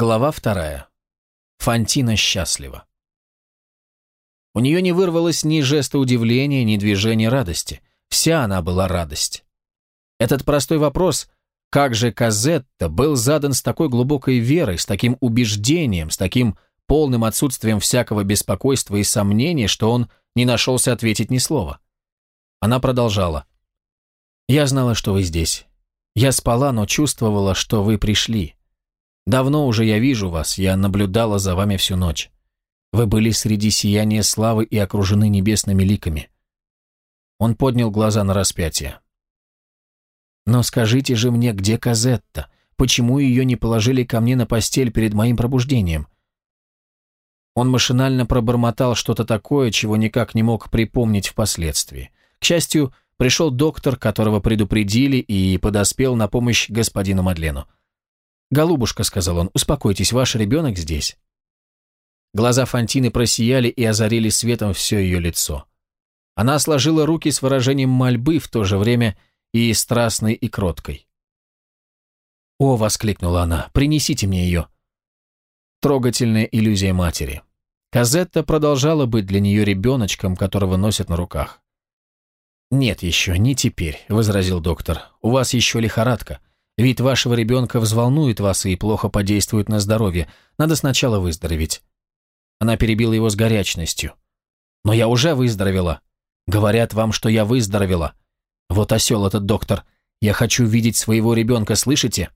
Глава вторая. Фантина счастлива. У нее не вырвалось ни жеста удивления, ни движения радости. Вся она была радость. Этот простой вопрос «Как же Казетта?» был задан с такой глубокой верой, с таким убеждением, с таким полным отсутствием всякого беспокойства и сомнений, что он не нашелся ответить ни слова. Она продолжала. «Я знала, что вы здесь. Я спала, но чувствовала, что вы пришли. Давно уже я вижу вас, я наблюдала за вами всю ночь. Вы были среди сияния славы и окружены небесными ликами». Он поднял глаза на распятие. «Но скажите же мне, где Казетта? Почему ее не положили ко мне на постель перед моим пробуждением?» Он машинально пробормотал что-то такое, чего никак не мог припомнить впоследствии. К счастью, пришел доктор, которого предупредили, и подоспел на помощь господину Мадлену. «Голубушка», — сказал он, — «успокойтесь, ваш ребенок здесь». Глаза Фантины просияли и озарили светом все ее лицо. Она сложила руки с выражением мольбы в то же время и страстной и кроткой. «О!» — воскликнула она. «Принесите мне ее!» Трогательная иллюзия матери. Казетта продолжала быть для нее ребеночком, которого носят на руках. «Нет еще, не теперь», — возразил доктор. «У вас еще лихорадка. Вид вашего ребенка взволнует вас и плохо подействует на здоровье. Надо сначала выздороветь». Она перебила его с горячностью. «Но я уже выздоровела. Говорят вам, что я выздоровела. Вот осел этот доктор. Я хочу видеть своего ребенка, слышите?»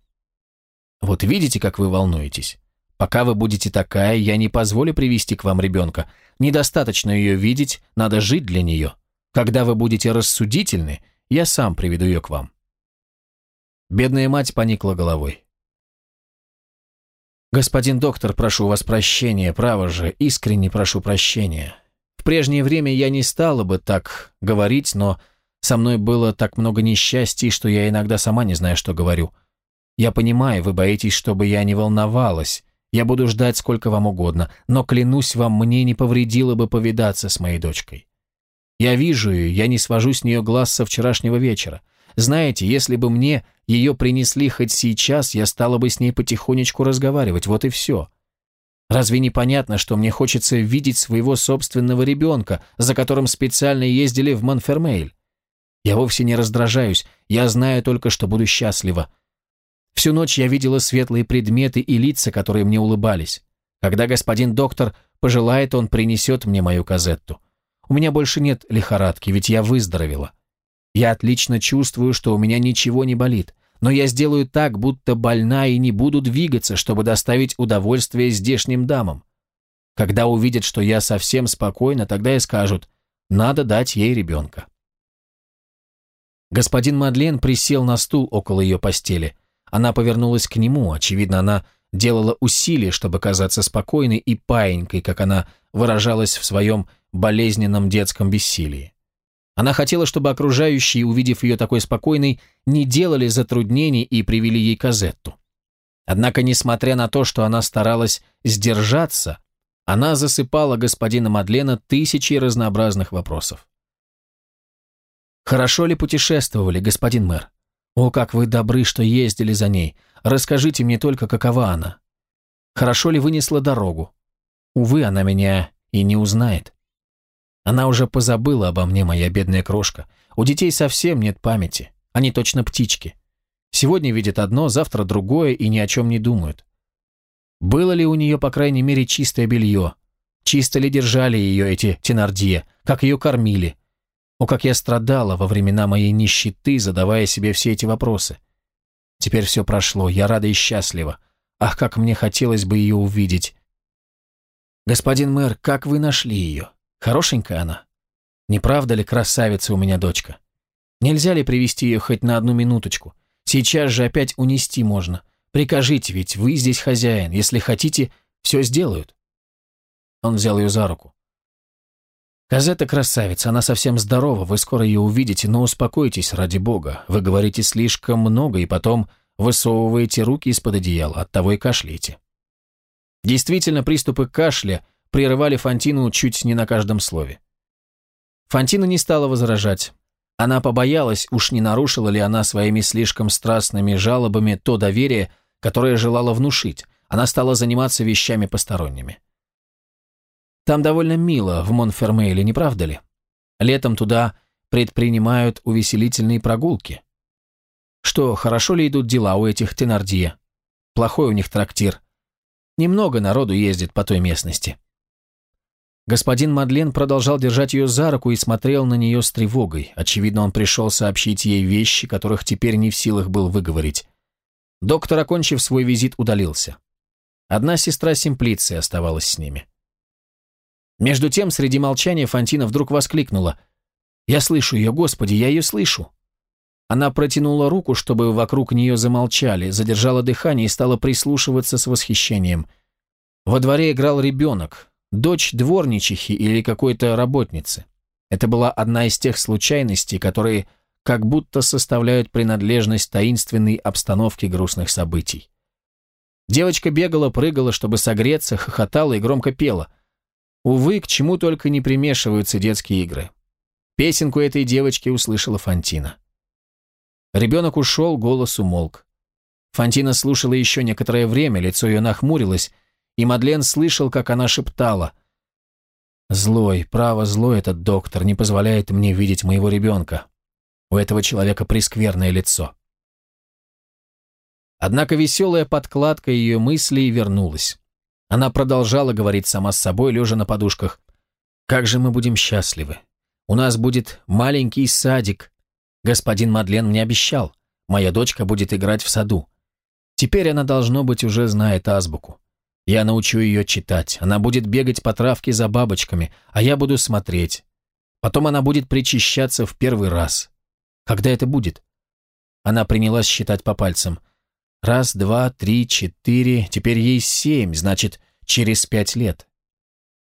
«Вот видите, как вы волнуетесь? Пока вы будете такая, я не позволю привести к вам ребенка. Недостаточно ее видеть, надо жить для нее. Когда вы будете рассудительны, я сам приведу ее к вам». Бедная мать поникла головой. «Господин доктор, прошу вас прощения, право же, искренне прошу прощения. В прежнее время я не стала бы так говорить, но со мной было так много несчастий, что я иногда сама не знаю, что говорю. Я понимаю, вы боитесь, чтобы я не волновалась, я буду ждать сколько вам угодно, но, клянусь вам, мне не повредило бы повидаться с моей дочкой. Я вижу ее, я не свожу с нее глаз со вчерашнего вечера. Знаете, если бы мне ее принесли хоть сейчас, я стала бы с ней потихонечку разговаривать, вот и все. Разве не понятно, что мне хочется видеть своего собственного ребенка, за которым специально ездили в Монфермейль? Я вовсе не раздражаюсь, я знаю только, что буду счастлива. Всю ночь я видела светлые предметы и лица, которые мне улыбались. Когда господин доктор пожелает, он принесет мне мою казетту. У меня больше нет лихорадки, ведь я выздоровела. Я отлично чувствую, что у меня ничего не болит, но я сделаю так, будто больна и не буду двигаться, чтобы доставить удовольствие здешним дамам. Когда увидят, что я совсем спокойна, тогда и скажут, надо дать ей ребенка. Господин Мадлен присел на стул около ее постели. Она повернулась к нему, очевидно, она делала усилия, чтобы казаться спокойной и паинькой, как она выражалась в своем болезненном детском бессилии. Она хотела, чтобы окружающие, увидев ее такой спокойной, не делали затруднений и привели ей Казетту. Однако, несмотря на то, что она старалась сдержаться, она засыпала господина Мадлена тысячи разнообразных вопросов. «Хорошо ли путешествовали, господин мэр? О, как вы добры, что ездили за ней. Расскажите мне только, какова она. Хорошо ли вынесла дорогу? Увы, она меня и не узнает. Она уже позабыла обо мне, моя бедная крошка. У детей совсем нет памяти. Они точно птички. Сегодня видят одно, завтра другое и ни о чем не думают. Было ли у нее, по крайней мере, чистое белье? Чисто ли держали ее эти тенардье? Как ее кормили? О, как я страдала во времена моей нищеты, задавая себе все эти вопросы. Теперь все прошло, я рада и счастлива. Ах, как мне хотелось бы ее увидеть. Господин мэр, как вы нашли ее? Хорошенькая она? Не правда ли красавица у меня дочка? Нельзя ли привести ее хоть на одну минуточку? Сейчас же опять унести можно. Прикажите, ведь вы здесь хозяин. Если хотите, все сделают. Он взял ее за руку. Казета красавица, она совсем здорова, вы скоро ее увидите, но успокойтесь, ради бога. Вы говорите слишком много и потом высовываете руки из-под одеяла, оттого и кашляете. Действительно, приступы кашля прерывали Фантину чуть не на каждом слове. Фантина не стала возражать. Она побоялась, уж не нарушила ли она своими слишком страстными жалобами то доверие, которое желала внушить, Она стала заниматься вещами посторонними. Там довольно мило, в Монфермейле, не правда ли? Летом туда предпринимают увеселительные прогулки. Что, хорошо ли идут дела у этих Тенардье? Плохой у них трактир. Немного народу ездит по той местности. Господин Мадлен продолжал держать ее за руку и смотрел на нее с тревогой. Очевидно, он пришел сообщить ей вещи, которых теперь не в силах был выговорить. Доктор, окончив свой визит, удалился. Одна сестра Симплиции оставалась с ними. Между тем, среди молчания Фантина вдруг воскликнула. «Я слышу ее, Господи, я ее слышу!» Она протянула руку, чтобы вокруг нее замолчали, задержала дыхание и стала прислушиваться с восхищением. Во дворе играл ребенок, дочь дворничихи или какой-то работницы. Это была одна из тех случайностей, которые как будто составляют принадлежность таинственной обстановке грустных событий. Девочка бегала, прыгала, чтобы согреться, хохотала и громко пела. Увы, к чему только не примешиваются детские игры. Песенку этой девочки услышала Фантина. Ребенок ушел, голос умолк. Фантина слушала еще некоторое время, лицо ее нахмурилось, и Мадлен слышал, как она шептала. «Злой, право злой этот доктор, не позволяет мне видеть моего ребенка. У этого человека прескверное лицо». Однако веселая подкладка ее мыслей вернулась. Она продолжала говорить сама с собой, лежа на подушках. «Как же мы будем счастливы! У нас будет маленький садик. Господин Мадлен мне обещал. Моя дочка будет играть в саду. Теперь она, должно быть, уже знает азбуку. Я научу ее читать. Она будет бегать по травке за бабочками, а я буду смотреть. Потом она будет причащаться в первый раз. Когда это будет? Она принялась считать по пальцам. Раз, два, три, четыре, теперь ей семь, значит, через пять лет.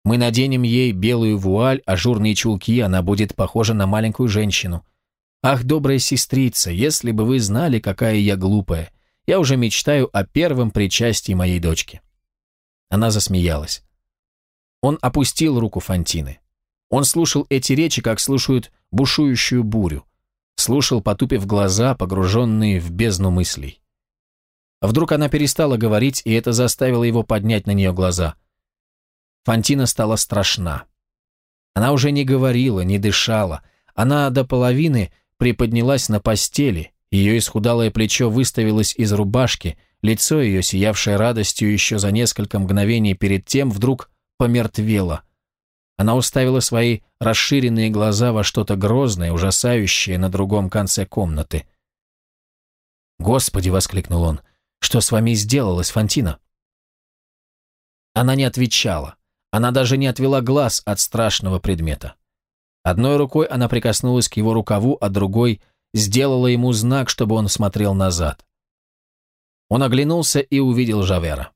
Мы наденем ей белую вуаль, ажурные чулки, она будет похожа на маленькую женщину. Ах, добрая сестрица, если бы вы знали, какая я глупая. Я уже мечтаю о первом причастии моей дочки. Она засмеялась. Он опустил руку Фантины. Он слушал эти речи, как слушают бушующую бурю. Слушал, потупив глаза, погруженные в бездну мыслей. Вдруг она перестала говорить, и это заставило его поднять на нее глаза. Фантина стала страшна. Она уже не говорила, не дышала. Она до половины приподнялась на постели, ее исхудалое плечо выставилось из рубашки – Лицо ее, сиявшее радостью еще за несколько мгновений перед тем, вдруг помертвело. Она уставила свои расширенные глаза во что-то грозное, ужасающее на другом конце комнаты. «Господи!» — воскликнул он. «Что с вами сделалось, Фантина?» Она не отвечала. Она даже не отвела глаз от страшного предмета. Одной рукой она прикоснулась к его рукаву, а другой сделала ему знак, чтобы он смотрел назад. Он оглянулся и увидел Жавера.